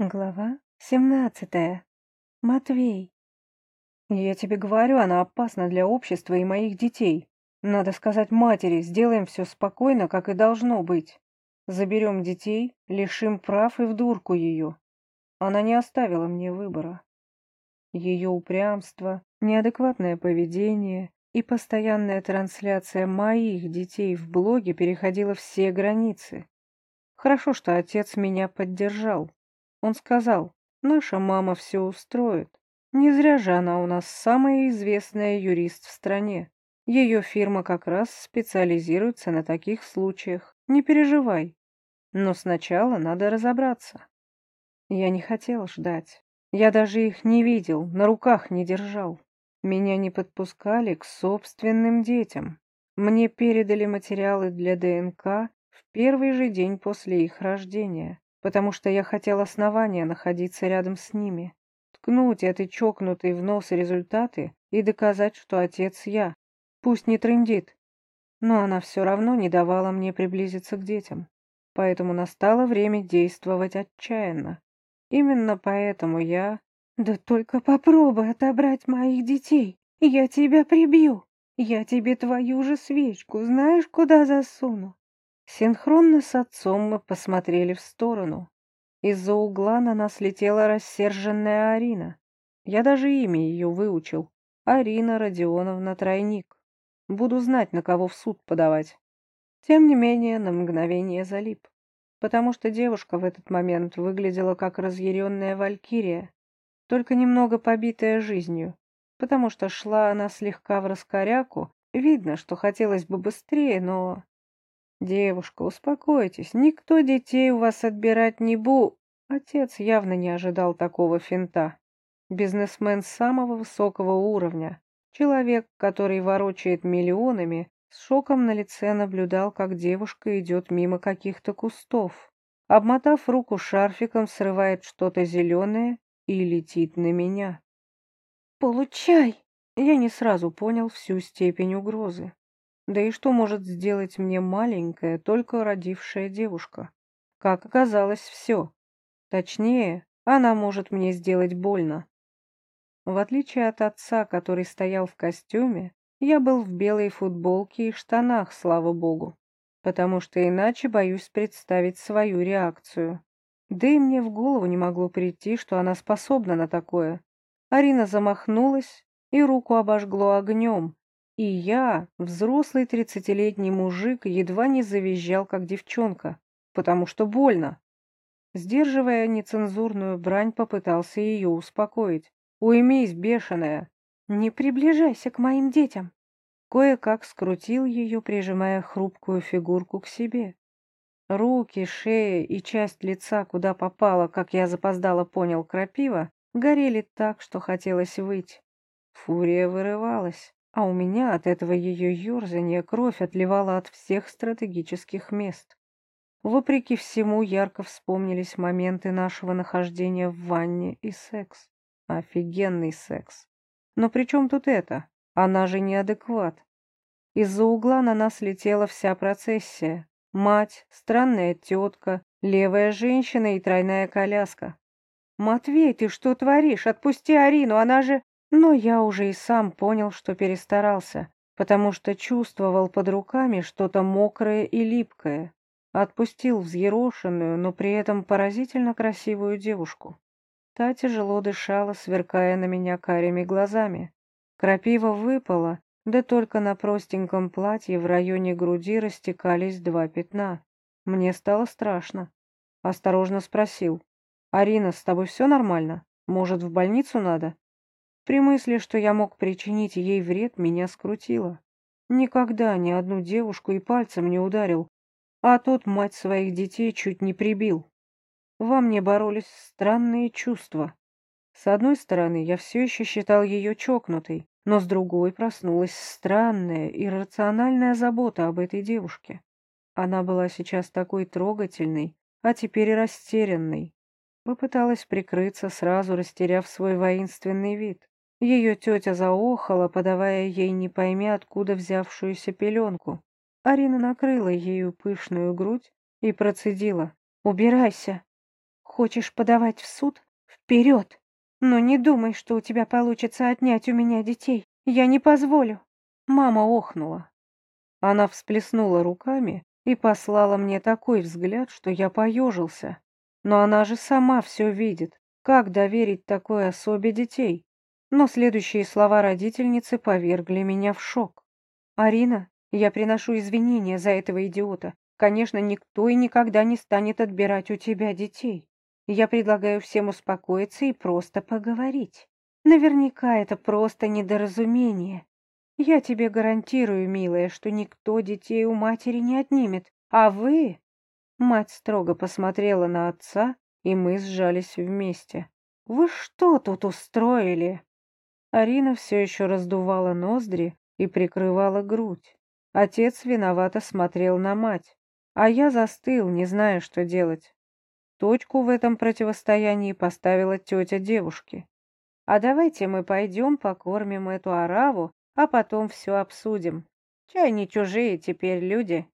Глава семнадцатая. Матвей. Я тебе говорю, она опасна для общества и моих детей. Надо сказать матери, сделаем все спокойно, как и должно быть. Заберем детей, лишим прав и в дурку ее. Она не оставила мне выбора. Ее упрямство, неадекватное поведение и постоянная трансляция моих детей в блоге переходила все границы. Хорошо, что отец меня поддержал. Он сказал, наша мама все устроит. Не зря же она у нас самая известная юрист в стране. Ее фирма как раз специализируется на таких случаях. Не переживай. Но сначала надо разобраться. Я не хотел ждать. Я даже их не видел, на руках не держал. Меня не подпускали к собственным детям. Мне передали материалы для ДНК в первый же день после их рождения потому что я хотел основания находиться рядом с ними, ткнуть этой чокнутой в нос результаты и доказать, что отец я. Пусть не трындит. Но она все равно не давала мне приблизиться к детям. Поэтому настало время действовать отчаянно. Именно поэтому я... Да только попробуй отобрать моих детей, я тебя прибью. Я тебе твою же свечку знаешь, куда засуну? Синхронно с отцом мы посмотрели в сторону. Из-за угла на нас летела рассерженная Арина. Я даже имя ее выучил. Арина Родионовна Тройник. Буду знать, на кого в суд подавать. Тем не менее, на мгновение залип. Потому что девушка в этот момент выглядела как разъяренная валькирия, только немного побитая жизнью, потому что шла она слегка в раскоряку, видно, что хотелось бы быстрее, но «Девушка, успокойтесь, никто детей у вас отбирать не бу...» Отец явно не ожидал такого финта. Бизнесмен самого высокого уровня. Человек, который ворочает миллионами, с шоком на лице наблюдал, как девушка идет мимо каких-то кустов. Обмотав руку шарфиком, срывает что-то зеленое и летит на меня. «Получай!» Я не сразу понял всю степень угрозы. Да и что может сделать мне маленькая, только родившая девушка? Как оказалось, все. Точнее, она может мне сделать больно. В отличие от отца, который стоял в костюме, я был в белой футболке и штанах, слава богу, потому что иначе боюсь представить свою реакцию. Да и мне в голову не могло прийти, что она способна на такое. Арина замахнулась, и руку обожгло огнем, и я, взрослый тридцатилетний мужик, едва не завизжал, как девчонка, потому что больно. Сдерживая нецензурную брань, попытался ее успокоить. «Уймись, бешеная!» «Не приближайся к моим детям!» Кое-как скрутил ее, прижимая хрупкую фигурку к себе. Руки, шея и часть лица, куда попало, как я запоздало понял, крапива, горели так, что хотелось выть. Фурия вырывалась а у меня от этого ее ерзания кровь отливала от всех стратегических мест. Вопреки всему ярко вспомнились моменты нашего нахождения в ванне и секс. Офигенный секс. Но при чем тут это? Она же неадекват. Из-за угла на нас летела вся процессия. Мать, странная тетка, левая женщина и тройная коляска. «Матвей, ты что творишь? Отпусти Арину, она же...» Но я уже и сам понял, что перестарался, потому что чувствовал под руками что-то мокрое и липкое. Отпустил взъерошенную, но при этом поразительно красивую девушку. Та тяжело дышала, сверкая на меня карими глазами. Крапива выпала, да только на простеньком платье в районе груди растекались два пятна. Мне стало страшно. Осторожно спросил. «Арина, с тобой все нормально? Может, в больницу надо?» При мысли, что я мог причинить ей вред, меня скрутило. Никогда ни одну девушку и пальцем не ударил, а тут мать своих детей чуть не прибил. Во мне боролись странные чувства. С одной стороны, я все еще считал ее чокнутой, но с другой проснулась странная, иррациональная забота об этой девушке. Она была сейчас такой трогательной, а теперь и растерянной. Попыталась прикрыться, сразу растеряв свой воинственный вид. Ее тетя заохала, подавая ей не пойми откуда взявшуюся пеленку. Арина накрыла ею пышную грудь и процедила. «Убирайся!» Хочешь подавать в суд? Вперед! Но не думай, что у тебя получится отнять у меня детей. Я не позволю. Мама охнула. Она всплеснула руками и послала мне такой взгляд, что я поежился. Но она же сама все видит. Как доверить такой особе детей? Но следующие слова родительницы повергли меня в шок. «Арина, я приношу извинения за этого идиота. Конечно, никто и никогда не станет отбирать у тебя детей. Я предлагаю всем успокоиться и просто поговорить. Наверняка это просто недоразумение. Я тебе гарантирую, милая, что никто детей у матери не отнимет, а вы...» Мать строго посмотрела на отца, и мы сжались вместе. «Вы что тут устроили?» Арина все еще раздувала ноздри и прикрывала грудь. Отец виновато смотрел на мать, а я застыл, не зная, что делать. Точку в этом противостоянии поставила тетя девушки. А давайте мы пойдем покормим эту ораву, а потом все обсудим. Чай не чужие теперь люди.